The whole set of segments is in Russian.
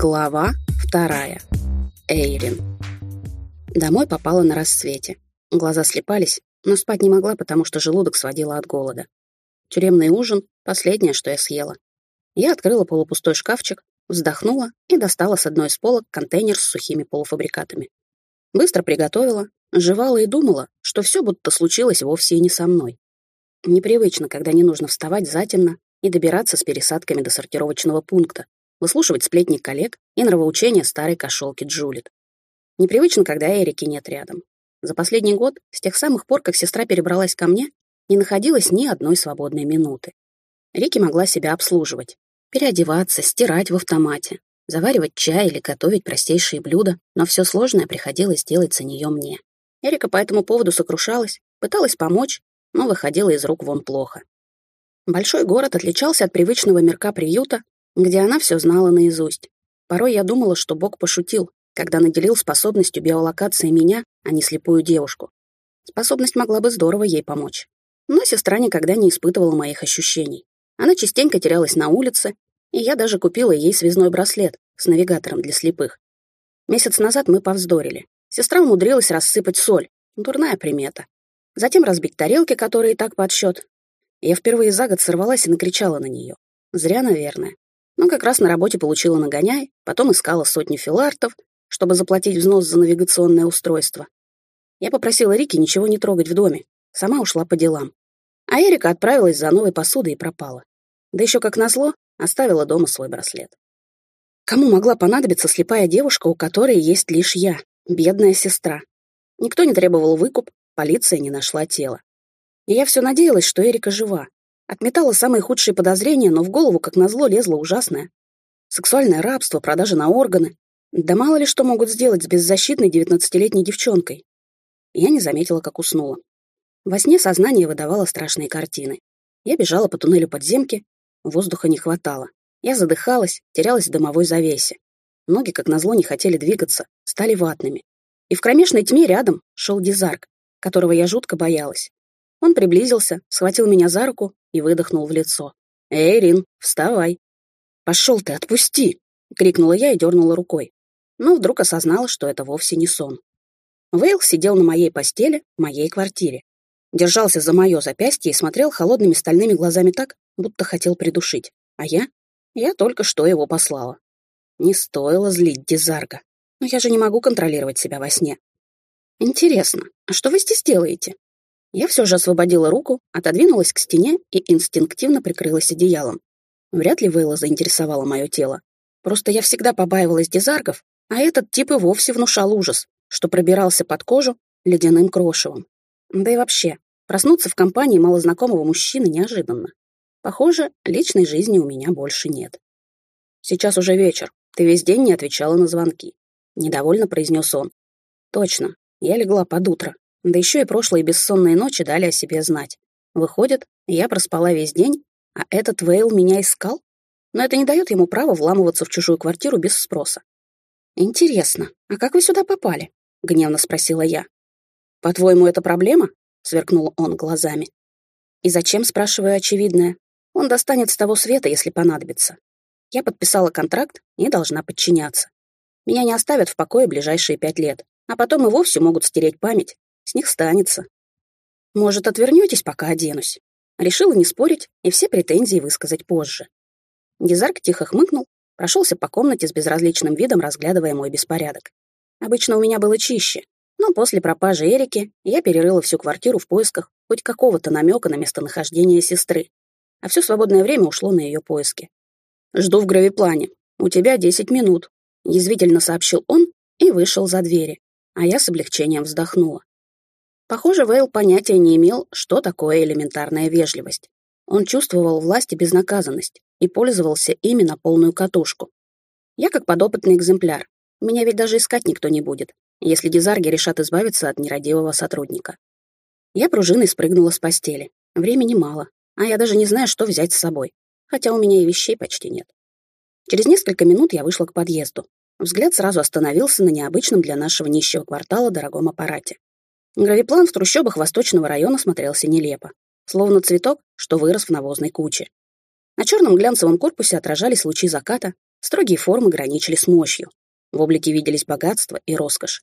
Глава вторая. Эйрин. Домой попала на рассвете. Глаза слепались, но спать не могла, потому что желудок сводила от голода. Тюремный ужин — последнее, что я съела. Я открыла полупустой шкафчик, вздохнула и достала с одной из полок контейнер с сухими полуфабрикатами. Быстро приготовила, жевала и думала, что все будто случилось вовсе и не со мной. Непривычно, когда не нужно вставать затемно и добираться с пересадками до сортировочного пункта, выслушивать сплетни коллег и нравоучения старой кошелки Джулит. Непривычно, когда Эрики нет рядом. За последний год, с тех самых пор, как сестра перебралась ко мне, не находилось ни одной свободной минуты. Рики могла себя обслуживать, переодеваться, стирать в автомате, заваривать чай или готовить простейшие блюда, но все сложное приходилось делать за нее мне. Эрика по этому поводу сокрушалась, пыталась помочь, но выходила из рук вон плохо. Большой город отличался от привычного мирка приюта где она все знала наизусть. Порой я думала, что Бог пошутил, когда наделил способностью биолокации меня, а не слепую девушку. Способность могла бы здорово ей помочь. Но сестра никогда не испытывала моих ощущений. Она частенько терялась на улице, и я даже купила ей связной браслет с навигатором для слепых. Месяц назад мы повздорили. Сестра умудрилась рассыпать соль. Дурная примета. Затем разбить тарелки, которые и так подсчет. Я впервые за год сорвалась и накричала на нее. Зря, наверное но как раз на работе получила нагоняй, потом искала сотни филартов, чтобы заплатить взнос за навигационное устройство. Я попросила Рики ничего не трогать в доме, сама ушла по делам. А Эрика отправилась за новой посудой и пропала. Да еще, как назло, оставила дома свой браслет. Кому могла понадобиться слепая девушка, у которой есть лишь я, бедная сестра? Никто не требовал выкуп, полиция не нашла тело. И я все надеялась, что Эрика жива, Отметала самые худшие подозрения, но в голову, как назло, лезло ужасное. Сексуальное рабство, продажа на органы. Да мало ли что могут сделать с беззащитной девятнадцатилетней девчонкой. Я не заметила, как уснула. Во сне сознание выдавало страшные картины. Я бежала по туннелю подземки, воздуха не хватало. Я задыхалась, терялась в дымовой завесе. Ноги, как назло, не хотели двигаться, стали ватными. И в кромешной тьме рядом шел Дизарк, которого я жутко боялась. Он приблизился, схватил меня за руку и выдохнул в лицо. «Эй, Рин, вставай!» «Пошел ты, отпусти!» — крикнула я и дернула рукой. Но вдруг осознала, что это вовсе не сон. Вейл сидел на моей постели в моей квартире. Держался за мое запястье и смотрел холодными стальными глазами так, будто хотел придушить. А я? Я только что его послала. Не стоило злить Дизарга. Но я же не могу контролировать себя во сне. Интересно, а что вы здесь делаете? Я все же освободила руку, отодвинулась к стене и инстинктивно прикрылась одеялом. Вряд ли Вейла заинтересовало мое тело. Просто я всегда побаивалась дизаргов, а этот тип и вовсе внушал ужас, что пробирался под кожу ледяным крошевом. Да и вообще, проснуться в компании малознакомого мужчины неожиданно. Похоже, личной жизни у меня больше нет. Сейчас уже вечер, ты весь день не отвечала на звонки. Недовольно произнес он. Точно, я легла под утро, да еще и прошлые бессонные ночи дали о себе знать. Выходит, я проспала весь день, а этот Вейл меня искал? Но это не дает ему права вламываться в чужую квартиру без спроса. «Интересно, а как вы сюда попали?» — гневно спросила я. «По-твоему, это проблема?» — сверкнул он глазами. «И зачем?» — спрашиваю очевидное. «Он достанет с того света, если понадобится. Я подписала контракт и должна подчиняться. Меня не оставят в покое ближайшие пять лет, а потом и вовсе могут стереть память с них станется. Может, отвернетесь, пока оденусь? Решила не спорить и все претензии высказать позже. Дизарк тихо хмыкнул, прошелся по комнате с безразличным видом, разглядывая мой беспорядок. Обычно у меня было чище, но после пропажи Эрики я перерыла всю квартиру в поисках хоть какого-то намека на местонахождение сестры, а все свободное время ушло на ее поиски. «Жду в гравиплане. У тебя десять минут», — язвительно сообщил он и вышел за двери, а я с облегчением вздохнула. Похоже, Вейл понятия не имел, что такое элементарная вежливость. Он чувствовал власть и безнаказанность и пользовался ими на полную катушку. Я как подопытный экземпляр. Меня ведь даже искать никто не будет, если дизарги решат избавиться от нерадивого сотрудника. Я пружиной спрыгнула с постели. Времени мало, а я даже не знаю, что взять с собой, хотя у меня и вещей почти нет. Через несколько минут я вышла к подъезду. Взгляд сразу остановился на необычном для нашего нищего квартала дорогом аппарате. Гравиплан в трущобах восточного района смотрелся нелепо, словно цветок, что вырос в навозной куче. На черном глянцевом корпусе отражались лучи заката, Строгие формы граничили с мощью. В облике виделись богатство и роскошь.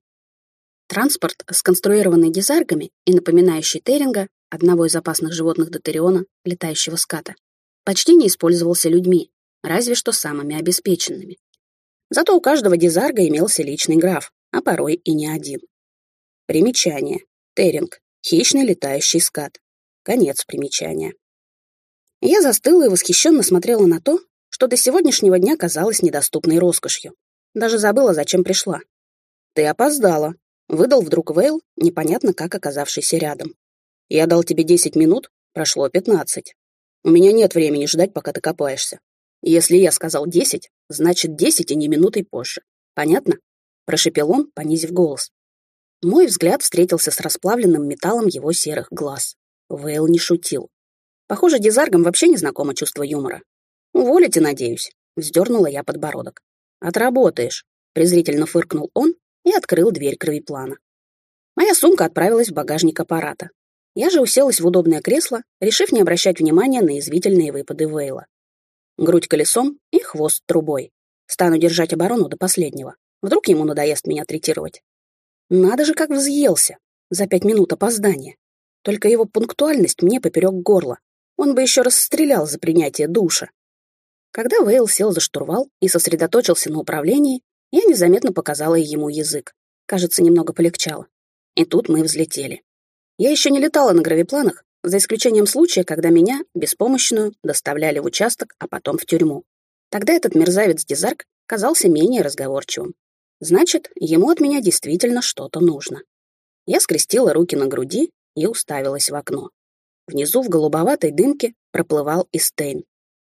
Транспорт, сконструированный дизаргами и напоминающий Теринга, одного из опасных животных Дотериона, летающего ската, почти не использовался людьми, разве что самыми обеспеченными. Зато у каждого дизарга имелся личный граф, а порой и не один. Примечание. Теринг. Хищный летающий скат. Конец примечания. Я застыла и восхищенно смотрела на то, что до сегодняшнего дня казалось недоступной роскошью. Даже забыла, зачем пришла. «Ты опоздала», — выдал вдруг Вейл, непонятно как оказавшийся рядом. «Я дал тебе десять минут, прошло пятнадцать. У меня нет времени ждать, пока ты копаешься. Если я сказал десять, значит десять и не минутой позже. Понятно?» — прошепел он, понизив голос. Мой взгляд встретился с расплавленным металлом его серых глаз. Вейл не шутил. Похоже, дизаргам вообще не знакомо чувство юмора. «Уволите, надеюсь», — вздернула я подбородок. «Отработаешь», — презрительно фыркнул он и открыл дверь кровиплана. Моя сумка отправилась в багажник аппарата. Я же уселась в удобное кресло, решив не обращать внимания на извительные выпады Вейла. Грудь колесом и хвост трубой. Стану держать оборону до последнего. Вдруг ему надоест меня третировать. Надо же, как взъелся. За пять минут опоздания. Только его пунктуальность мне поперек горла. Он бы еще раз стрелял за принятие душа. Когда Вейл сел за штурвал и сосредоточился на управлении, я незаметно показала ему язык. Кажется, немного полегчало. И тут мы взлетели. Я еще не летала на гравипланах, за исключением случая, когда меня, беспомощную, доставляли в участок, а потом в тюрьму. Тогда этот мерзавец Дизарк казался менее разговорчивым. Значит, ему от меня действительно что-то нужно. Я скрестила руки на груди и уставилась в окно. Внизу в голубоватой дымке проплывал Истейн.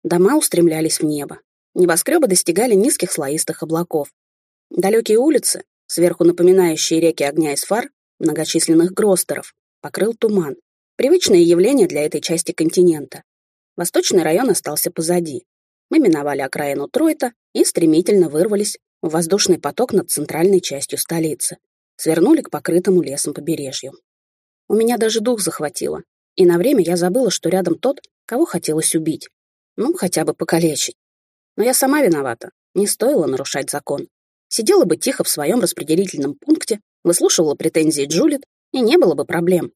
Дома устремлялись в небо. Небоскребы достигали низких слоистых облаков. Далекие улицы, сверху напоминающие реки огня из фар, многочисленных гростеров, покрыл туман. Привычное явление для этой части континента. Восточный район остался позади. Мы миновали окраину Тройта и стремительно вырвались воздушный поток над центральной частью столицы, свернули к покрытому лесом побережью. У меня даже дух захватило, и на время я забыла, что рядом тот, кого хотелось убить. Ну, хотя бы покалечить. Но я сама виновата, не стоило нарушать закон. Сидела бы тихо в своем распределительном пункте, выслушивала претензии Джулит, и не было бы проблем.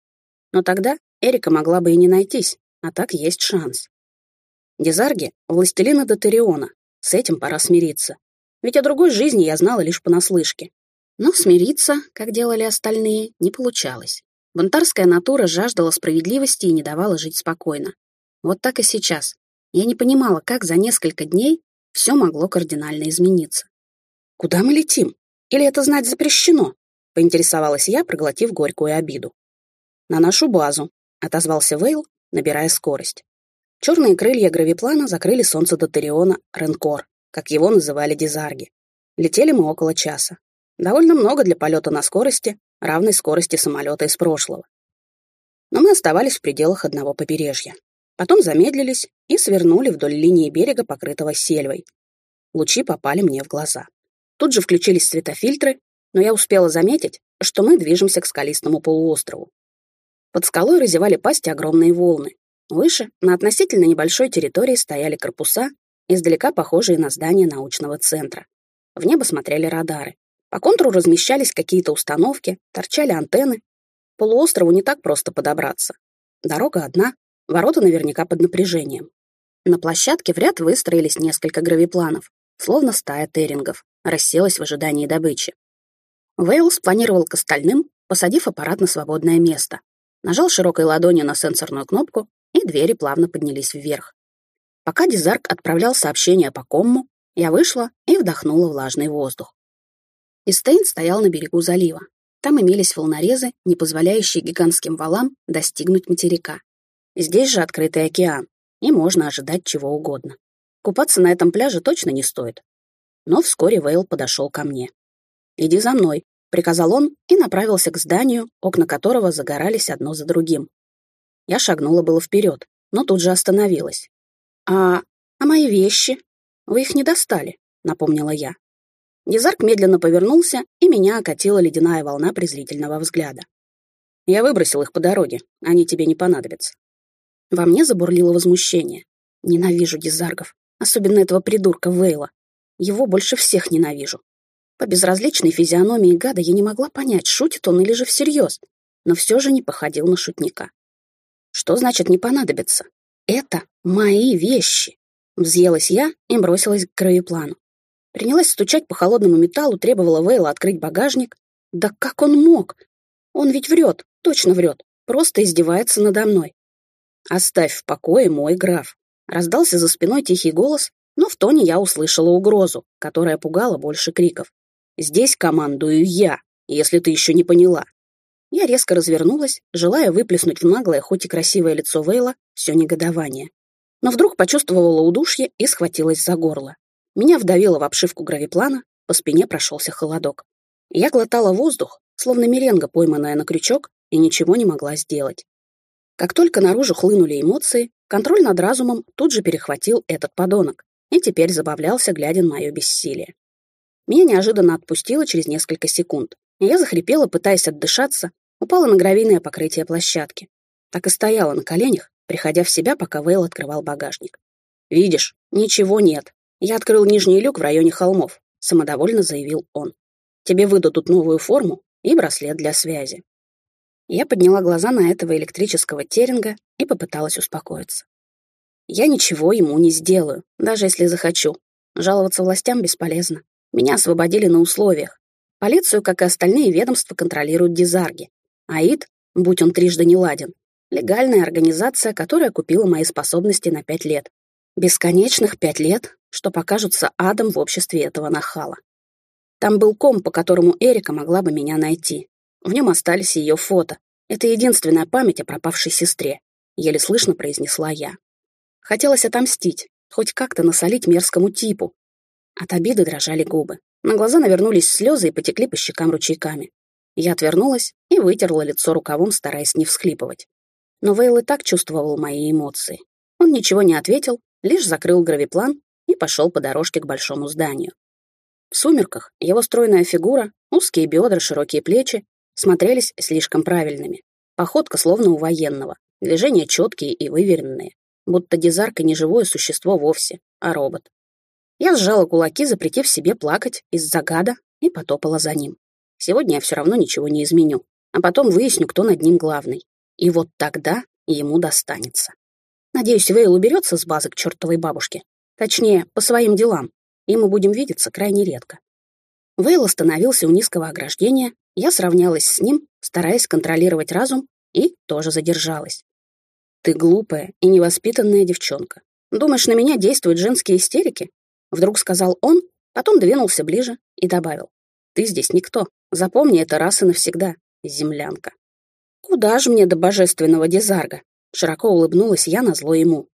Но тогда Эрика могла бы и не найтись, а так есть шанс. Дезарги — властелина Дотериона, с этим пора смириться. Ведь о другой жизни я знала лишь понаслышке. Но смириться, как делали остальные, не получалось. Бунтарская натура жаждала справедливости и не давала жить спокойно. Вот так и сейчас. Я не понимала, как за несколько дней все могло кардинально измениться. «Куда мы летим? Или это знать запрещено?» — поинтересовалась я, проглотив горькую обиду. «На нашу базу», — отозвался Вейл, набирая скорость. Черные крылья гравиплана закрыли солнце Дотериона Ренкор как его называли дизарги. Летели мы около часа. Довольно много для полета на скорости, равной скорости самолета из прошлого. Но мы оставались в пределах одного побережья. Потом замедлились и свернули вдоль линии берега, покрытого сельвой. Лучи попали мне в глаза. Тут же включились светофильтры, но я успела заметить, что мы движемся к скалистому полуострову. Под скалой разевали пасти огромные волны. Выше, на относительно небольшой территории, стояли корпуса издалека похожие на здание научного центра. В небо смотрели радары. По контуру размещались какие-то установки, торчали антенны. Полуострову не так просто подобраться. Дорога одна, ворота наверняка под напряжением. На площадке в ряд выстроились несколько гравипланов, словно стая терингов, расселась в ожидании добычи. Вейл спланировал к остальным, посадив аппарат на свободное место. Нажал широкой ладонью на сенсорную кнопку, и двери плавно поднялись вверх. Пока Дизарк отправлял сообщение по комму, я вышла и вдохнула влажный воздух. Истейн стоял на берегу залива. Там имелись волнорезы, не позволяющие гигантским валам достигнуть материка. Здесь же открытый океан, и можно ожидать чего угодно. Купаться на этом пляже точно не стоит. Но вскоре Вейл подошел ко мне. «Иди за мной», — приказал он и направился к зданию, окна которого загорались одно за другим. Я шагнула было вперед, но тут же остановилась. «А... а мои вещи? Вы их не достали», — напомнила я. Дезарк медленно повернулся, и меня окатила ледяная волна презрительного взгляда. «Я выбросил их по дороге, они тебе не понадобятся». Во мне забурлило возмущение. Ненавижу дизаргов, особенно этого придурка Вейла. Его больше всех ненавижу. По безразличной физиономии гада я не могла понять, шутит он или же всерьез, но все же не походил на шутника. Что значит не понадобится? Это мои вещи. Взъелась я и бросилась к кровеплану. Принялась стучать по холодному металлу, требовала Вейла открыть багажник. Да как он мог? Он ведь врет, точно врет, просто издевается надо мной. «Оставь в покое мой граф», — раздался за спиной тихий голос, но в тоне я услышала угрозу, которая пугала больше криков. «Здесь командую я, если ты еще не поняла». Я резко развернулась, желая выплеснуть в наглое, хоть и красивое лицо Вейла, все негодование. Но вдруг почувствовала удушье и схватилась за горло. Меня вдавило в обшивку гравиплана, по спине прошелся холодок. Я глотала воздух, словно меренга, пойманная на крючок, и ничего не могла сделать. Как только наружу хлынули эмоции, контроль над разумом тут же перехватил этот подонок и теперь забавлялся, глядя на мое бессилие. Меня неожиданно отпустило через несколько секунд, и я захрипела, пытаясь отдышаться, упала на гравийное покрытие площадки. Так и стояла на коленях, приходя в себя, пока Вейл открывал багажник. «Видишь, ничего нет. Я открыл нижний люк в районе холмов», — самодовольно заявил он. «Тебе выдадут новую форму и браслет для связи». Я подняла глаза на этого электрического теринга и попыталась успокоиться. Я ничего ему не сделаю, даже если захочу. Жаловаться властям бесполезно. Меня освободили на условиях. Полицию, как и остальные ведомства, контролируют дизарги. АИД, будь он трижды не ладен, легальная организация, которая купила мои способности на пять лет. Бесконечных пять лет, что покажутся адом в обществе этого нахала. Там был ком, по которому Эрика могла бы меня найти. В нем остались ее фото. Это единственная память о пропавшей сестре. Еле слышно произнесла я. Хотелось отомстить, хоть как-то насолить мерзкому типу. От обиды дрожали губы. На глаза навернулись слезы и потекли по щекам ручейками. Я отвернулась и вытерла лицо рукавом, стараясь не всхлипывать. Но Вейл и так чувствовал мои эмоции. Он ничего не ответил, лишь закрыл гравиплан и пошел по дорожке к большому зданию. В сумерках его стройная фигура, узкие бедра, широкие плечи смотрелись слишком правильными. Походка словно у военного, движения четкие и выверенные, будто дизарка не живое существо вовсе, а робот. Я сжала кулаки, запретив себе плакать из-за гада, и потопала за ним. Сегодня я все равно ничего не изменю, а потом выясню, кто над ним главный. И вот тогда ему достанется. Надеюсь, Вейл уберется с базы к чертовой бабушке. Точнее, по своим делам, и мы будем видеться крайне редко. Вейл остановился у низкого ограждения, я сравнялась с ним, стараясь контролировать разум, и тоже задержалась. «Ты глупая и невоспитанная девчонка. Думаешь, на меня действуют женские истерики?» Вдруг сказал он, потом двинулся ближе и добавил. «Ты здесь никто. Запомни это раз и навсегда, землянка». «Куда же мне до божественного дезарга?» Широко улыбнулась я на зло ему.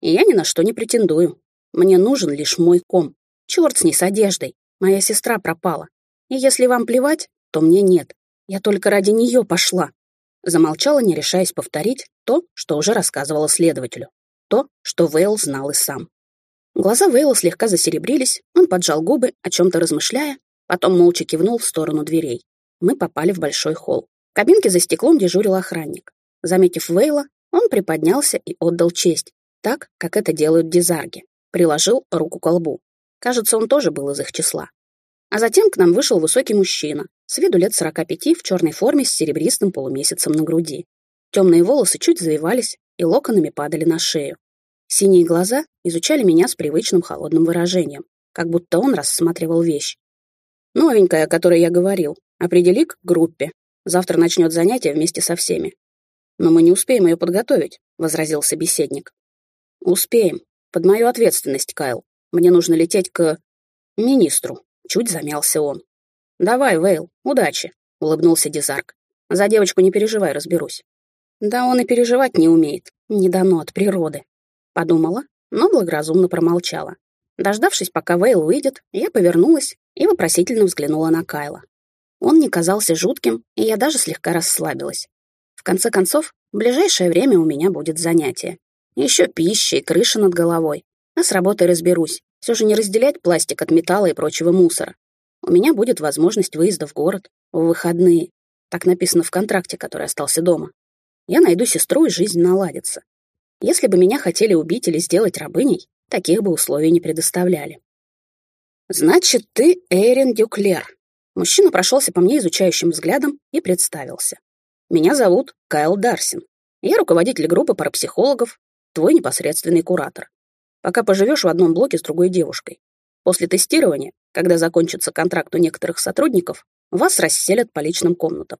«И я ни на что не претендую. Мне нужен лишь мой ком. Черт с ней с одеждой. Моя сестра пропала. И если вам плевать, то мне нет. Я только ради нее пошла. Замолчала, не решаясь повторить то, что уже рассказывала следователю. То, что Вейл знал и сам. Глаза Вейла слегка засеребрились, он поджал губы, о чем-то размышляя, потом молча кивнул в сторону дверей. Мы попали в большой холл. В кабинке за стеклом дежурил охранник. Заметив Вейла, он приподнялся и отдал честь, так, как это делают дизарги. Приложил руку к колбу. Кажется, он тоже был из их числа. А затем к нам вышел высокий мужчина, с виду лет 45 в черной форме с серебристым полумесяцем на груди. Темные волосы чуть завивались и локонами падали на шею. Синие глаза изучали меня с привычным холодным выражением, как будто он рассматривал вещь. «Новенькая, о которой я говорил. Определи к группе. Завтра начнет занятие вместе со всеми». «Но мы не успеем ее подготовить», — возразил собеседник. «Успеем. Под мою ответственность, Кайл. Мне нужно лететь к... министру». Чуть замялся он. «Давай, Вейл, удачи», — улыбнулся Дизарк. «За девочку не переживай, разберусь». «Да он и переживать не умеет, не дано от природы», — подумала, но благоразумно промолчала. Дождавшись, пока Вейл выйдет, я повернулась и вопросительно взглянула на Кайла. Он не казался жутким, и я даже слегка расслабилась. В конце концов, в ближайшее время у меня будет занятие. Еще пища и крыша над головой. А с работой разберусь. Все же не разделять пластик от металла и прочего мусора у меня будет возможность выезда в город в выходные. Так написано в контракте, который остался дома. Я найду сестру, и жизнь наладится. Если бы меня хотели убить или сделать рабыней, таких бы условий не предоставляли. «Значит, ты Эйрин Дюклер». Мужчина прошелся по мне изучающим взглядом и представился. «Меня зовут Кайл Дарсин. Я руководитель группы парапсихологов, твой непосредственный куратор. Пока поживешь в одном блоке с другой девушкой. После тестирования, когда закончится контракт у некоторых сотрудников, вас расселят по личным комнатам.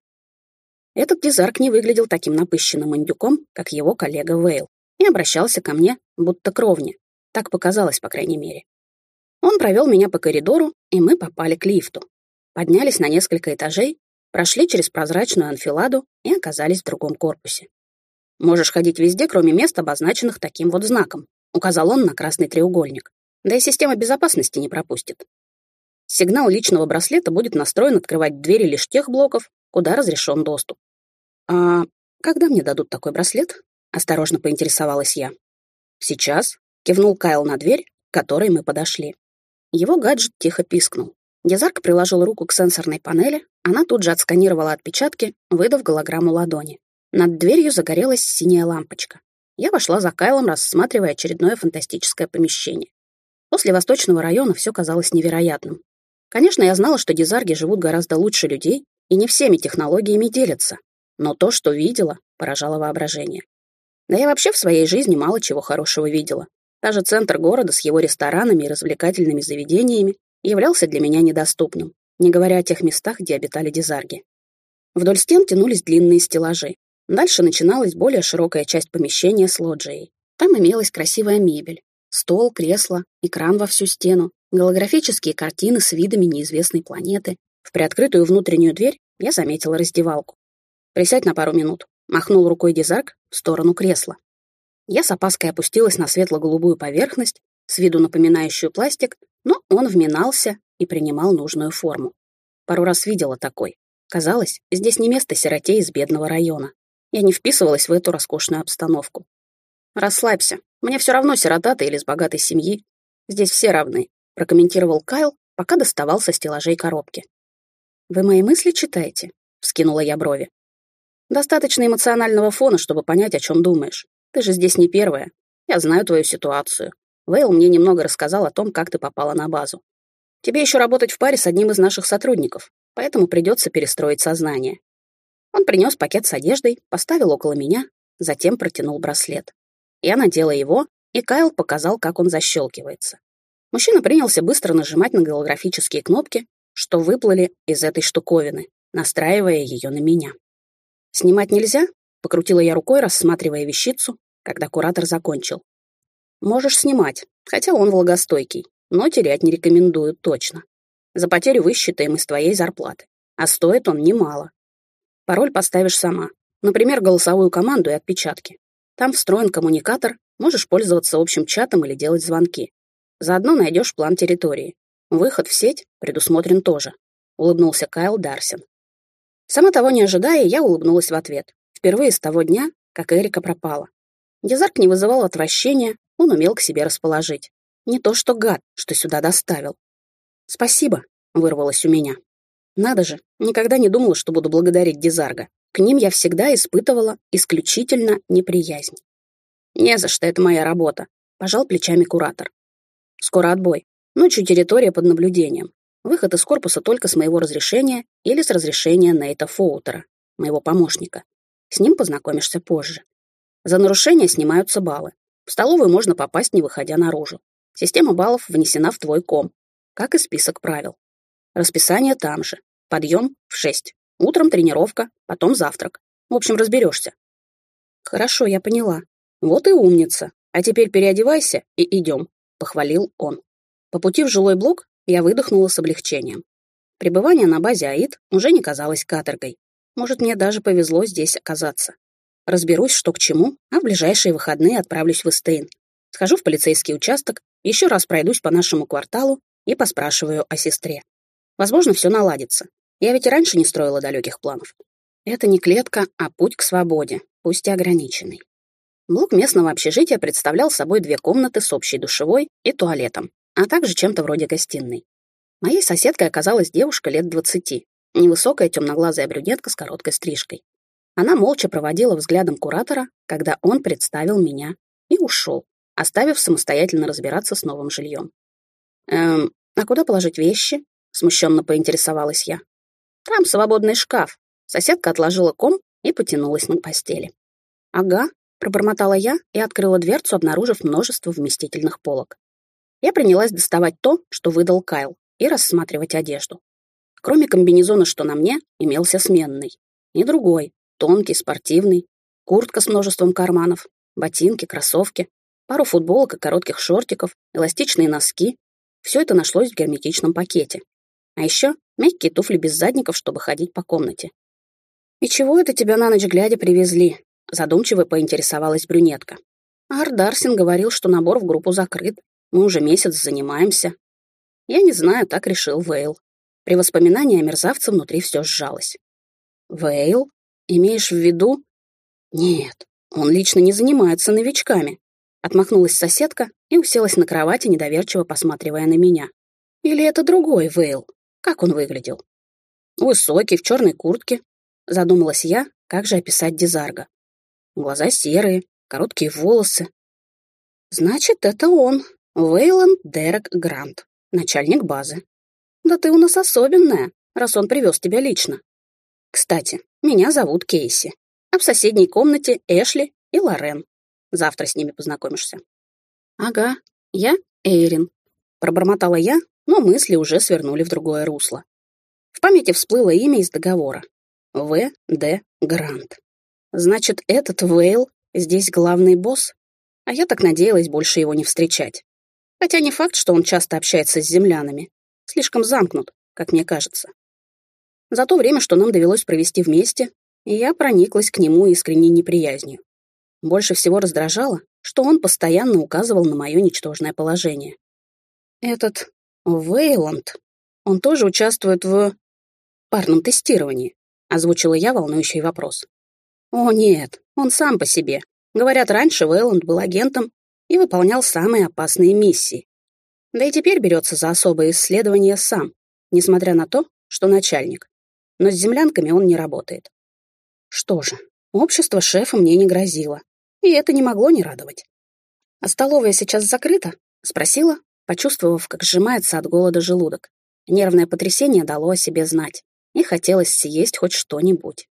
Этот дизарк не выглядел таким напыщенным индюком, как его коллега Вейл, и обращался ко мне, будто кровне. Так показалось, по крайней мере. Он провел меня по коридору, и мы попали к лифту. Поднялись на несколько этажей, прошли через прозрачную анфиладу и оказались в другом корпусе. «Можешь ходить везде, кроме мест, обозначенных таким вот знаком», указал он на красный треугольник. Да и система безопасности не пропустит. Сигнал личного браслета будет настроен открывать двери лишь тех блоков, куда разрешен доступ. «А когда мне дадут такой браслет?» — осторожно поинтересовалась я. «Сейчас», — кивнул Кайл на дверь, к которой мы подошли. Его гаджет тихо пискнул. Дезарк приложил руку к сенсорной панели, она тут же отсканировала отпечатки, выдав голограмму ладони. Над дверью загорелась синяя лампочка. Я вошла за Кайлом, рассматривая очередное фантастическое помещение. После восточного района все казалось невероятным. Конечно, я знала, что дизарги живут гораздо лучше людей и не всеми технологиями делятся, но то, что видела, поражало воображение. Да я вообще в своей жизни мало чего хорошего видела. Даже центр города с его ресторанами и развлекательными заведениями являлся для меня недоступным, не говоря о тех местах, где обитали дизарги. Вдоль стен тянулись длинные стеллажи. Дальше начиналась более широкая часть помещения с лоджией. Там имелась красивая мебель, стол, кресло, экран во всю стену, голографические картины с видами неизвестной планеты. В приоткрытую внутреннюю дверь я заметила раздевалку. «Присядь на пару минут», — махнул рукой Дизарк в сторону кресла. Я с опаской опустилась на светло-голубую поверхность, с виду напоминающую пластик, но он вминался и принимал нужную форму. Пару раз видела такой. Казалось, здесь не место сироте из бедного района. Я не вписывалась в эту роскошную обстановку. «Расслабься. Мне все равно, сирота ты или с богатой семьи. Здесь все равны», — прокомментировал Кайл, пока доставал со стеллажей коробки. «Вы мои мысли читаете?» — вскинула я брови. «Достаточно эмоционального фона, чтобы понять, о чем думаешь. Ты же здесь не первая. Я знаю твою ситуацию. Вейл мне немного рассказал о том, как ты попала на базу. Тебе еще работать в паре с одним из наших сотрудников, поэтому придется перестроить сознание». Он принес пакет с одеждой, поставил около меня, затем протянул браслет. Я надела его, и Кайл показал, как он защелкивается. Мужчина принялся быстро нажимать на голографические кнопки, что выплыли из этой штуковины, настраивая ее на меня. «Снимать нельзя?» — покрутила я рукой, рассматривая вещицу, когда куратор закончил. «Можешь снимать, хотя он влагостойкий, но терять не рекомендую точно. За потерю высчитаем из твоей зарплаты, а стоит он немало. Пароль поставишь сама, например, голосовую команду и отпечатки. Там встроен коммуникатор, можешь пользоваться общим чатом или делать звонки. Заодно найдешь план территории. Выход в сеть предусмотрен тоже», — улыбнулся Кайл Дарсин. Сама того не ожидая, я улыбнулась в ответ. Впервые с того дня, как Эрика пропала. Дезарк не вызывал отвращения, он умел к себе расположить. Не то что гад, что сюда доставил. «Спасибо», — вырвалось у меня. Надо же, никогда не думала, что буду благодарить Дезарга. К ним я всегда испытывала исключительно неприязнь. «Не за что, это моя работа», — пожал плечами куратор. «Скоро отбой. Ночью территория под наблюдением. Выход из корпуса только с моего разрешения или с разрешения Нейта Фоутера, моего помощника. С ним познакомишься позже. За нарушение снимаются баллы. В столовую можно попасть, не выходя наружу. Система баллов внесена в твой ком, как и список правил. Расписание там же. Подъем в шесть. Утром тренировка, потом завтрак. В общем, разберешься. Хорошо, я поняла. Вот и умница. А теперь переодевайся и идем, похвалил он. По пути в жилой блок я выдохнула с облегчением. Пребывание на базе АИД уже не казалось каторгой. Может, мне даже повезло здесь оказаться. Разберусь, что к чему, а в ближайшие выходные отправлюсь в Эстейн. Схожу в полицейский участок, еще раз пройдусь по нашему кварталу и поспрашиваю о сестре. Возможно, все наладится. Я ведь и раньше не строила далеких планов. Это не клетка, а путь к свободе, пусть и ограниченный. Блок местного общежития представлял собой две комнаты с общей душевой и туалетом, а также чем-то вроде гостиной. Моей соседкой оказалась девушка лет двадцати, невысокая темноглазая брюнетка с короткой стрижкой. Она молча проводила взглядом куратора, когда он представил меня, и ушел, оставив самостоятельно разбираться с новым жильем. «Эм, А куда положить вещи? Смущенно поинтересовалась я. Там свободный шкаф. Соседка отложила ком и потянулась на постели. Ага, пробормотала я и открыла дверцу, обнаружив множество вместительных полок. Я принялась доставать то, что выдал Кайл, и рассматривать одежду. Кроме комбинезона, что на мне, имелся сменный. И другой, тонкий, спортивный, куртка с множеством карманов, ботинки, кроссовки, пару футболок и коротких шортиков, эластичные носки. Все это нашлось в герметичном пакете. А еще мягкие туфли без задников, чтобы ходить по комнате. «И чего это тебя на ночь глядя привезли?» Задумчиво поинтересовалась брюнетка. Ардарсин говорил, что набор в группу закрыт. Мы уже месяц занимаемся. Я не знаю, так решил Вейл. При воспоминании о мерзавце внутри все сжалось. Вейл? Имеешь в виду? Нет, он лично не занимается новичками. Отмахнулась соседка и уселась на кровати, недоверчиво посматривая на меня. Или это другой Вейл? Как он выглядел? Высокий, в черной куртке. Задумалась я, как же описать Дизарга. Глаза серые, короткие волосы. Значит, это он, Вейланд Дерек Грант, начальник базы. Да ты у нас особенная, раз он привез тебя лично. Кстати, меня зовут Кейси, а в соседней комнате Эшли и Лорен. Завтра с ними познакомишься. Ага, я Эйрин. Пробормотала я, но мысли уже свернули в другое русло. В памяти всплыло имя из договора. В. Д. Грант. Значит, этот Вейл здесь главный босс? А я так надеялась больше его не встречать. Хотя не факт, что он часто общается с землянами. Слишком замкнут, как мне кажется. За то время, что нам довелось провести вместе, я прониклась к нему искренней неприязнью. Больше всего раздражало, что он постоянно указывал на мое ничтожное положение. Этот Вейланд, он тоже участвует в парном тестировании, озвучила я волнующий вопрос. О нет, он сам по себе. Говорят, раньше Вейланд был агентом и выполнял самые опасные миссии. Да и теперь берется за особые исследования сам, несмотря на то, что начальник. Но с землянками он не работает. Что же, общество шефа мне не грозило, и это не могло не радовать. «А столовая сейчас закрыта?» — спросила, почувствовав, как сжимается от голода желудок. Нервное потрясение дало о себе знать, и хотелось съесть хоть что-нибудь.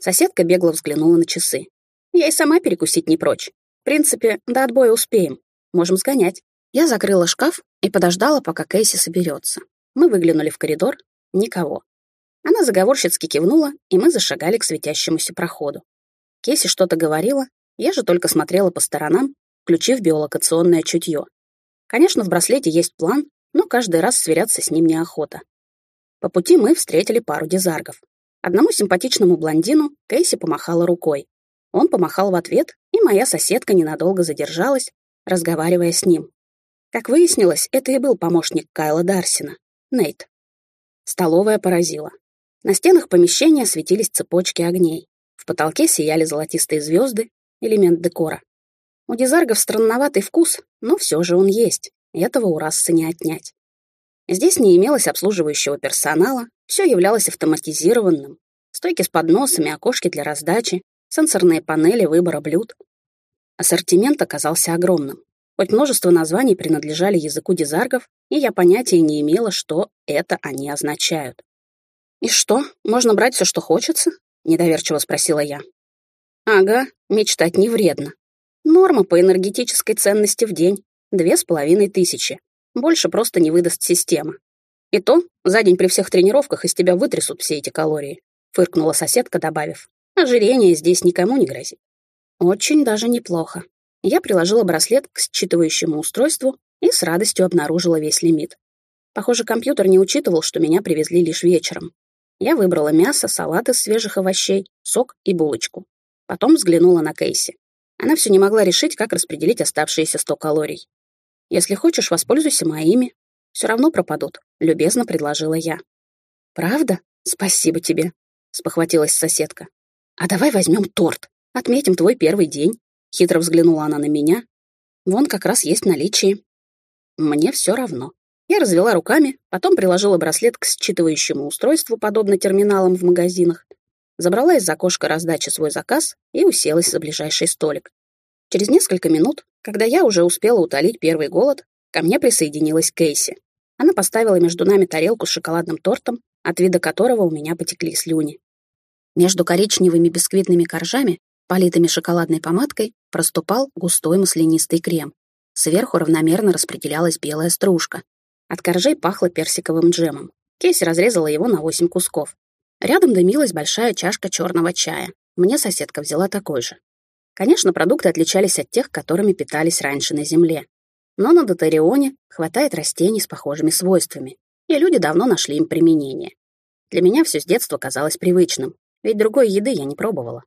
Соседка бегло взглянула на часы. Я и сама перекусить не прочь. В принципе, до отбоя успеем. Можем сгонять. Я закрыла шкаф и подождала, пока Кейси соберется. Мы выглянули в коридор. Никого. Она заговорщицки кивнула, и мы зашагали к светящемуся проходу. Кейси что-то говорила, я же только смотрела по сторонам, включив биолокационное чутье. Конечно, в браслете есть план, но каждый раз сверяться с ним неохота. По пути мы встретили пару дизаргов. Одному симпатичному блондину Кейси помахала рукой. Он помахал в ответ, и моя соседка ненадолго задержалась, разговаривая с ним. Как выяснилось, это и был помощник Кайла Дарсина, Нейт. Столовая поразила. На стенах помещения светились цепочки огней. В потолке сияли золотистые звезды, элемент декора. У дизаргов странноватый вкус, но все же он есть, этого у расы не отнять. Здесь не имелось обслуживающего персонала, все являлось автоматизированным. Стойки с подносами, окошки для раздачи, сенсорные панели выбора блюд. Ассортимент оказался огромным. Хоть множество названий принадлежали языку дизаргов, и я понятия не имела, что это они означают. «И что, можно брать все, что хочется?» — недоверчиво спросила я. «Ага, мечтать не вредно. Норма по энергетической ценности в день — две с половиной тысячи. Больше просто не выдаст система. И то, за день при всех тренировках из тебя вытрясут все эти калории», — фыркнула соседка, добавив. Ожирение здесь никому не грозит. Очень даже неплохо. Я приложила браслет к считывающему устройству и с радостью обнаружила весь лимит. Похоже, компьютер не учитывал, что меня привезли лишь вечером. Я выбрала мясо, салат из свежих овощей, сок и булочку. Потом взглянула на Кейси. Она все не могла решить, как распределить оставшиеся 100 калорий. «Если хочешь, воспользуйся моими. Все равно пропадут», — любезно предложила я. «Правда? Спасибо тебе», — спохватилась соседка. «А давай возьмем торт, отметим твой первый день», — хитро взглянула она на меня. «Вон как раз есть наличие». Мне все равно. Я развела руками, потом приложила браслет к считывающему устройству, подобно терминалам в магазинах, забрала из окошка раздачи свой заказ и уселась за ближайший столик. Через несколько минут, когда я уже успела утолить первый голод, ко мне присоединилась Кейси. Она поставила между нами тарелку с шоколадным тортом, от вида которого у меня потекли слюни. Между коричневыми бисквитными коржами, политыми шоколадной помадкой, проступал густой маслянистый крем. Сверху равномерно распределялась белая стружка. От коржей пахло персиковым джемом. Кейси разрезала его на восемь кусков. Рядом дымилась большая чашка черного чая. Мне соседка взяла такой же. Конечно, продукты отличались от тех, которыми питались раньше на Земле. Но на Дотарионе хватает растений с похожими свойствами, и люди давно нашли им применение. Для меня все с детства казалось привычным, ведь другой еды я не пробовала.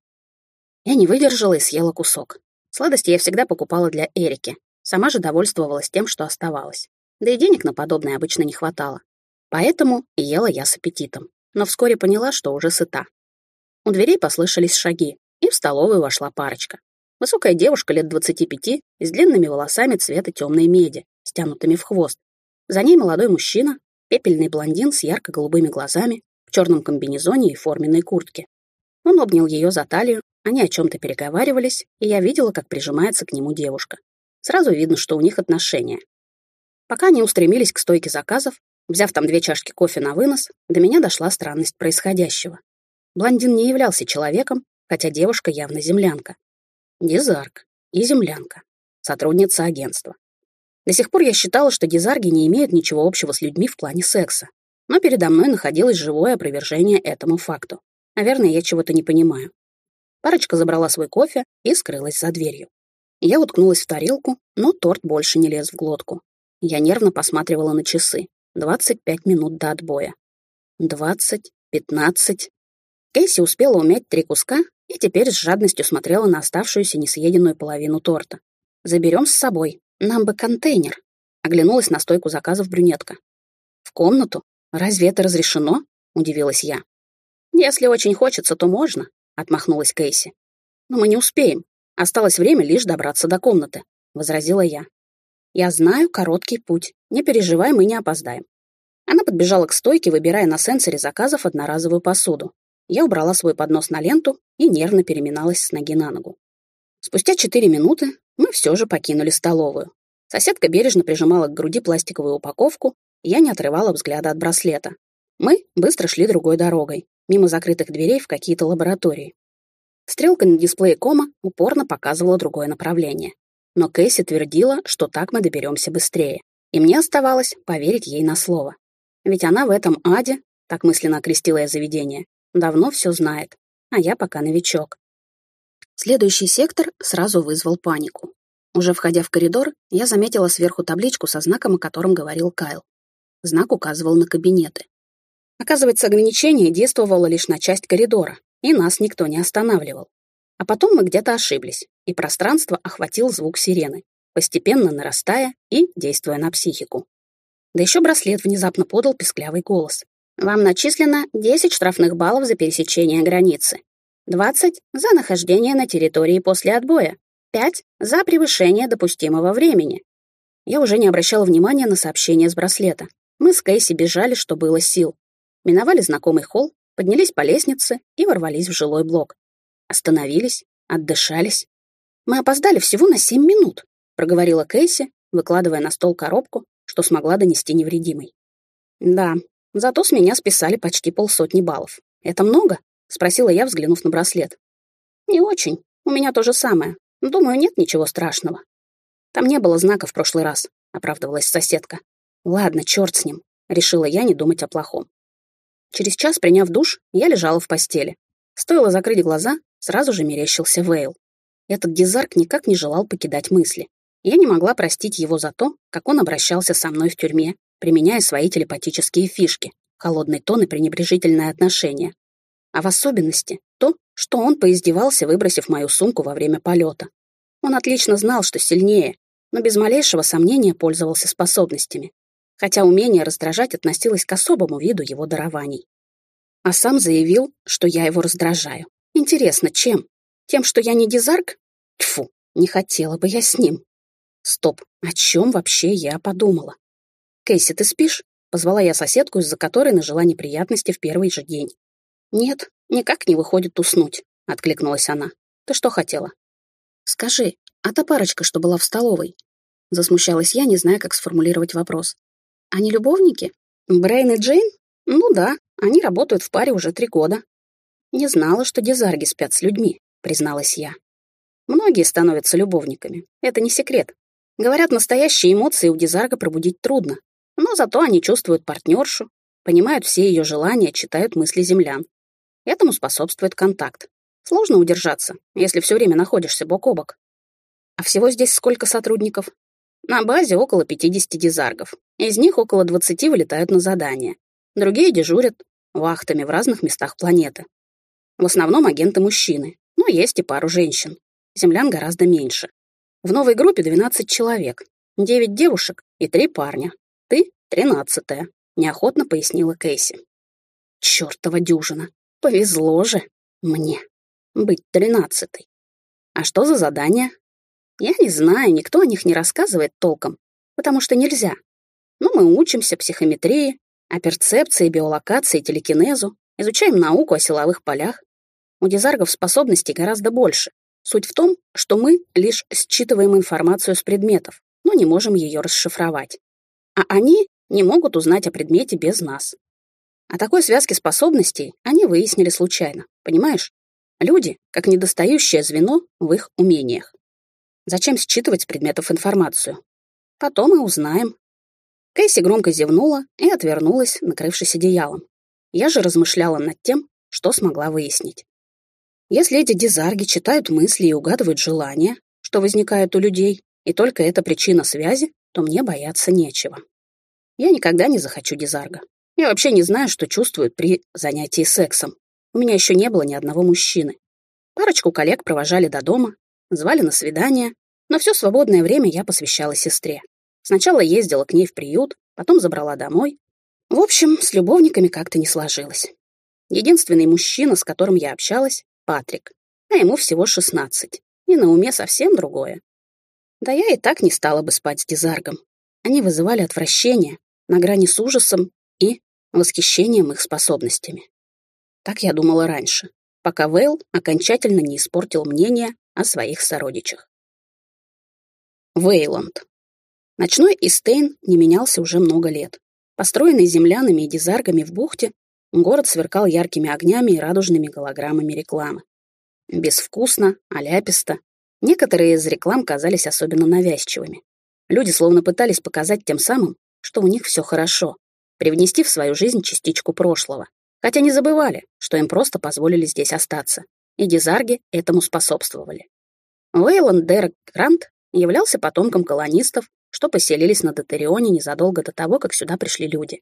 Я не выдержала и съела кусок. Сладости я всегда покупала для Эрики, сама же довольствовалась тем, что оставалось. Да и денег на подобное обычно не хватало. Поэтому ела я с аппетитом, но вскоре поняла, что уже сыта. У дверей послышались шаги, и в столовую вошла парочка. Высокая девушка лет 25 с длинными волосами цвета темной меди, стянутыми в хвост. За ней молодой мужчина, пепельный блондин с ярко-голубыми глазами, в черном комбинезоне и форменной куртке. Он обнял ее за талию, они о чем-то переговаривались, и я видела, как прижимается к нему девушка. Сразу видно, что у них отношения. Пока они устремились к стойке заказов, взяв там две чашки кофе на вынос, до меня дошла странность происходящего. Блондин не являлся человеком, хотя девушка явно землянка. Дизарк и землянка, сотрудница агентства. До сих пор я считала, что дизарги не имеют ничего общего с людьми в плане секса, но передо мной находилось живое опровержение этому факту. Наверное, я чего-то не понимаю. Парочка забрала свой кофе и скрылась за дверью. Я уткнулась в тарелку, но торт больше не лез в глотку. Я нервно посматривала на часы. 25 минут до отбоя. 20, 15, Кейси успела умять три куска и теперь с жадностью смотрела на оставшуюся несъеденную половину торта. «Заберем с собой. Нам бы контейнер», — оглянулась на стойку заказов брюнетка. «В комнату? Разве это разрешено?» — удивилась я. «Если очень хочется, то можно», — отмахнулась Кейси. «Но мы не успеем. Осталось время лишь добраться до комнаты», — возразила я. «Я знаю короткий путь. Не переживай, мы не опоздаем». Она подбежала к стойке, выбирая на сенсоре заказов одноразовую посуду. Я убрала свой поднос на ленту и нервно переминалась с ноги на ногу. Спустя четыре минуты мы все же покинули столовую. Соседка бережно прижимала к груди пластиковую упаковку, и я не отрывала взгляда от браслета. Мы быстро шли другой дорогой, мимо закрытых дверей в какие-то лаборатории. Стрелка на дисплее кома упорно показывала другое направление. Но Кэсси твердила, что так мы доберемся быстрее. И мне оставалось поверить ей на слово. Ведь она в этом аде, так мысленно окрестила я заведение, давно все знает, а я пока новичок. Следующий сектор сразу вызвал панику. Уже входя в коридор, я заметила сверху табличку со знаком, о котором говорил Кайл. Знак указывал на кабинеты. Оказывается, ограничение действовало лишь на часть коридора, и нас никто не останавливал. А потом мы где-то ошиблись, и пространство охватил звук сирены, постепенно нарастая и действуя на психику. Да еще браслет внезапно подал песклявый голос. Вам начислено 10 штрафных баллов за пересечение границы, 20 за нахождение на территории после отбоя, 5 за превышение допустимого времени. Я уже не обращала внимания на сообщение с браслета. Мы с Кейси бежали, что было сил. Миновали знакомый холл, поднялись по лестнице и ворвались в жилой блок. Остановились, отдышались. Мы опоздали всего на 7 минут, проговорила Кейси, выкладывая на стол коробку, что смогла донести невредимой. Да, Зато с меня списали почти полсотни баллов. Это много? Спросила я, взглянув на браслет. Не очень. У меня то же самое. Думаю, нет ничего страшного. Там не было знака в прошлый раз, оправдывалась соседка. Ладно, черт с ним. Решила я не думать о плохом. Через час, приняв душ, я лежала в постели. Стоило закрыть глаза, сразу же мерещился Вейл. Этот дизарк никак не желал покидать мысли. Я не могла простить его за то, как он обращался со мной в тюрьме применяя свои телепатические фишки, холодный тон и пренебрежительное отношение. А в особенности то, что он поиздевался, выбросив мою сумку во время полета. Он отлично знал, что сильнее, но без малейшего сомнения пользовался способностями, хотя умение раздражать относилось к особому виду его дарований. А сам заявил, что я его раздражаю. Интересно, чем? Тем, что я не дизарк? Тьфу, не хотела бы я с ним. Стоп, о чем вообще я подумала? «Кэсси, ты спишь?» — позвала я соседку, из-за которой нажила неприятности в первый же день. «Нет, никак не выходит уснуть», — откликнулась она. «Ты что хотела?» «Скажи, а та парочка, что была в столовой?» Засмущалась я, не зная, как сформулировать вопрос. Они любовники? Брейн и Джейн? Ну да, они работают в паре уже три года. Не знала, что дизарги спят с людьми, призналась я. Многие становятся любовниками, это не секрет. Говорят, настоящие эмоции у дизарга пробудить трудно, но зато они чувствуют партнершу, понимают все ее желания, читают мысли землян. Этому способствует контакт. Сложно удержаться, если все время находишься бок о бок. А всего здесь сколько сотрудников? На базе около 50 дизаргов. Из них около 20 вылетают на задание. Другие дежурят вахтами в разных местах планеты. В основном агенты мужчины, но есть и пару женщин. Землян гораздо меньше. В новой группе 12 человек, 9 девушек и 3 парня. Ты — тринадцатая, неохотно пояснила Кейси. Чёртова дюжина. Повезло же мне быть тринадцатой. А что за задание? Я не знаю, никто о них не рассказывает толком, потому что нельзя. Но мы учимся психометрии, о перцепции, биолокации, телекинезу, изучаем науку о силовых полях. У дизаргов способностей гораздо больше. Суть в том, что мы лишь считываем информацию с предметов, но не можем ее расшифровать. А они не могут узнать о предмете без нас. О такой связке способностей они выяснили случайно, понимаешь? Люди как недостающее звено в их умениях. Зачем считывать с предметов информацию? Потом и узнаем. Кэсси громко зевнула и отвернулась, накрывшись одеялом. Я же размышляла над тем, что смогла выяснить. Если эти дизарги читают мысли и угадывают желания, что возникают у людей, и только это причина связи, то мне бояться нечего. Я никогда не захочу дизарга. Я вообще не знаю, что чувствуют при занятии сексом. У меня еще не было ни одного мужчины. Парочку коллег провожали до дома, звали на свидание, но все свободное время я посвящала сестре. Сначала ездила к ней в приют, потом забрала домой. В общем, с любовниками как-то не сложилось. Единственный мужчина, с которым я общалась, Патрик, а ему всего 16, и на уме совсем другое. Да я и так не стала бы спать с Дизаргом. Они вызывали отвращение, на грани с ужасом и восхищением их способностями. Так я думала раньше, пока Вейл окончательно не испортил мнение о своих сородичах. Вейланд. Ночной Истейн не менялся уже много лет. Построенный землянами и дизаргами в бухте, город сверкал яркими огнями и радужными голограммами рекламы. Безвкусно, аляписто. Некоторые из реклам казались особенно навязчивыми. Люди словно пытались показать тем самым, что у них все хорошо, привнести в свою жизнь частичку прошлого. Хотя не забывали, что им просто позволили здесь остаться, и дизарги этому способствовали. Вейланд Дерек Грант являлся потомком колонистов, что поселились на Дотарионе незадолго до того, как сюда пришли люди.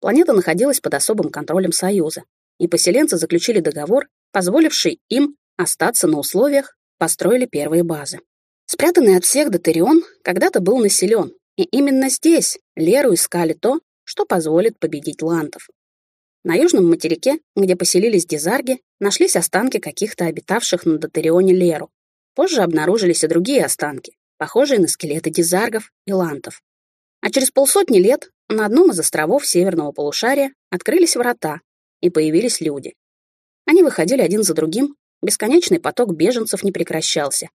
Планета находилась под особым контролем Союза, и поселенцы заключили договор, позволивший им остаться на условиях, построили первые базы. Спрятанный от всех Дотарион когда-то был населен, и именно здесь Леру искали то, что позволит победить лантов. На южном материке, где поселились дизарги, нашлись останки каких-то обитавших на Дотарионе Леру. Позже обнаружились и другие останки, похожие на скелеты дизаргов и лантов. А через полсотни лет на одном из островов северного полушария открылись врата, и появились люди. Они выходили один за другим, бесконечный поток беженцев не прекращался.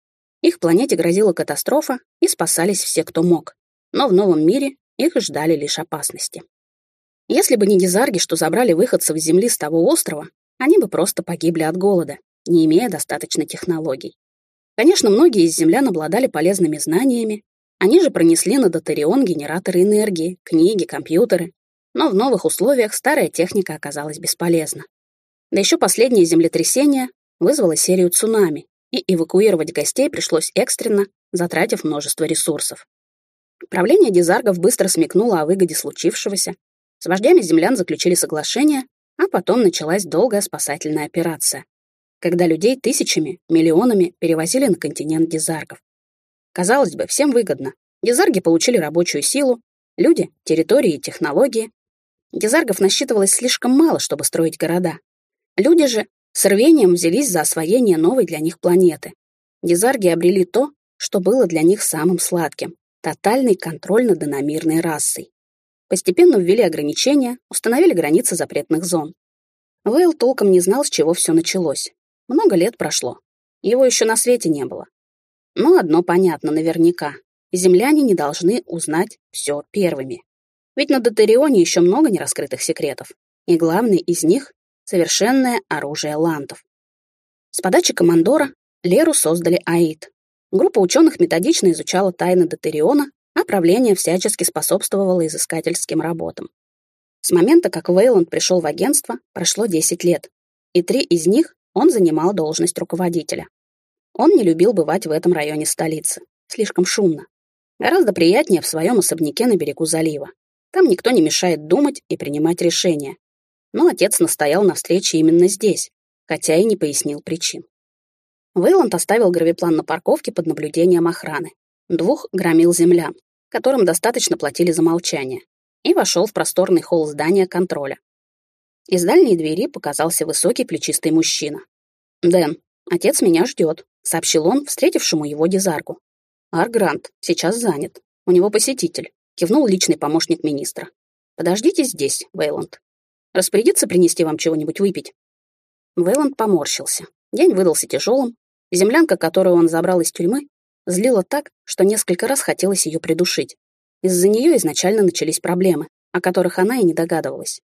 Их планете грозила катастрофа, и спасались все, кто мог. Но в новом мире их ждали лишь опасности. Если бы не дизарги, что забрали выходцев с Земли с того острова, они бы просто погибли от голода, не имея достаточно технологий. Конечно, многие из землян обладали полезными знаниями. Они же пронесли на Дотарион генераторы энергии, книги, компьютеры. Но в новых условиях старая техника оказалась бесполезна. Да еще последнее землетрясение вызвало серию цунами, и эвакуировать гостей пришлось экстренно, затратив множество ресурсов. Правление дизаргов быстро смекнуло о выгоде случившегося. С вождями землян заключили соглашение, а потом началась долгая спасательная операция когда людей тысячами, миллионами перевозили на континент дизаргов. Казалось бы, всем выгодно. Дизарги получили рабочую силу, люди — территории и технологии. Дизаргов насчитывалось слишком мало, чтобы строить города. Люди же с рвением взялись за освоение новой для них планеты. Дизарги обрели то, что было для них самым сладким — тотальный контроль над иномирной расой. Постепенно ввели ограничения, установили границы запретных зон. Вейл толком не знал, с чего все началось. Много лет прошло. Его еще на свете не было. Но одно понятно наверняка. Земляне не должны узнать все первыми. Ведь на Дотерионе еще много нераскрытых секретов. И главный из них — совершенное оружие лантов. С подачи командора Леру создали АИД. Группа ученых методично изучала тайны Дотериона, а правление всячески способствовало изыскательским работам. С момента, как Вейланд пришел в агентство, прошло 10 лет, и три из них он занимал должность руководителя. Он не любил бывать в этом районе столицы. Слишком шумно. Гораздо приятнее в своем особняке на берегу залива. Там никто не мешает думать и принимать решения. Но отец настоял на встрече именно здесь, хотя и не пояснил причин. Вейланд оставил гравиплан на парковке под наблюдением охраны. Двух громил землян, которым достаточно платили за молчание, и вошел в просторный холл здания контроля. Из дальней двери показался высокий плечистый мужчина. «Дэн, отец меня ждет», — сообщил он, встретившему его дизаргу. «Аргрант сейчас занят. У него посетитель», — кивнул личный помощник министра. «Подождите здесь, Вейланд. Распорядиться принести вам чего-нибудь выпить?» Вейланд поморщился. День выдался тяжелым. Землянка, которую он забрал из тюрьмы, злила так, что несколько раз хотелось ее придушить. Из-за нее изначально начались проблемы, о которых она и не догадывалась.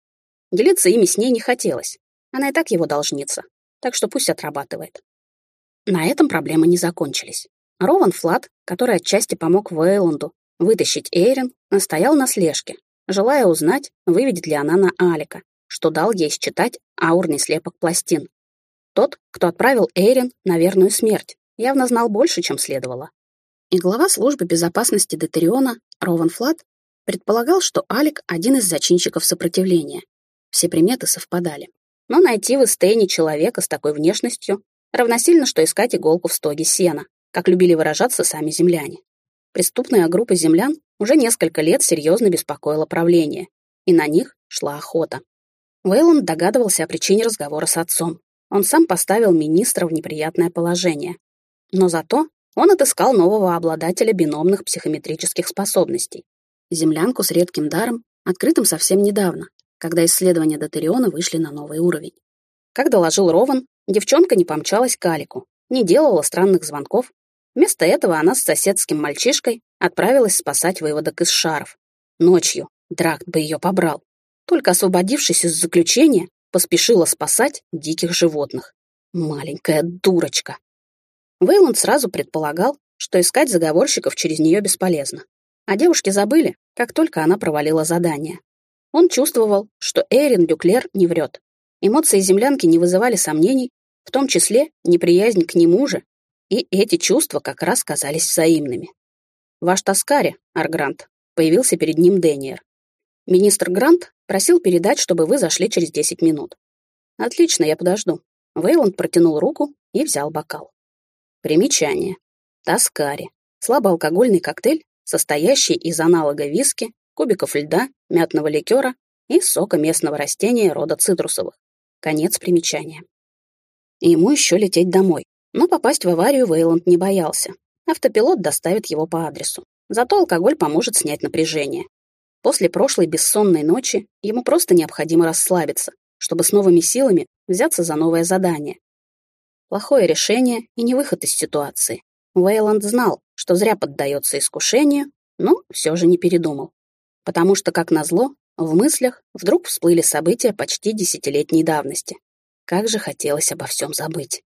Делиться ими с ней не хотелось. Она и так его должница, так что пусть отрабатывает. На этом проблемы не закончились. Рован Флат, который отчасти помог Вейланду вытащить Эйрин, настоял на слежке, желая узнать, выведет ли она на Алика, что дал ей считать аурный слепок пластин. Тот, кто отправил Эйрин на верную смерть, явно знал больше, чем следовало. И глава службы безопасности Детериона, Рован Флат, предполагал, что Алик — один из зачинщиков сопротивления, все приметы совпадали. Но найти в Эстейне человека с такой внешностью равносильно, что искать иголку в стоге сена, как любили выражаться сами земляне. Преступная группа землян уже несколько лет серьезно беспокоила правление, и на них шла охота. Вейланд догадывался о причине разговора с отцом. Он сам поставил министра в неприятное положение. Но зато он отыскал нового обладателя биномных психометрических способностей. Землянку с редким даром, открытым совсем недавно, когда исследования Дотериона вышли на новый уровень. Как доложил Рован, девчонка не помчалась к Алику, не делала странных звонков. Вместо этого она с соседским мальчишкой отправилась спасать выводок из шаров. Ночью Дракт бы ее побрал. Только освободившись из заключения, поспешила спасать диких животных. Маленькая дурочка. Вейланд сразу предполагал, что искать заговорщиков через нее бесполезно. А девушки забыли, как только она провалила задание. Он чувствовал, что Эрин Дюклер не врет. Эмоции землянки не вызывали сомнений, в том числе неприязнь к нему же, и эти чувства как раз казались взаимными. «Ваш Таскари, Аргрант», — появился перед ним Дениер. «Министр Грант просил передать, чтобы вы зашли через 10 минут». «Отлично, я подожду». Вейланд протянул руку и взял бокал. Примечание. Таскари. Слабоалкогольный коктейль, состоящий из аналога виски, кубиков льда, мятного ликера и сока местного растения рода цитрусовых. Конец примечания. ему еще лететь домой. Но попасть в аварию Вейланд не боялся. Автопилот доставит его по адресу. Зато алкоголь поможет снять напряжение. После прошлой бессонной ночи ему просто необходимо расслабиться, чтобы с новыми силами взяться за новое задание. Плохое решение и не выход из ситуации. Вейланд знал, что зря поддается искушению, но все же не передумал потому что, как назло, в мыслях вдруг всплыли события почти десятилетней давности. Как же хотелось обо всем забыть.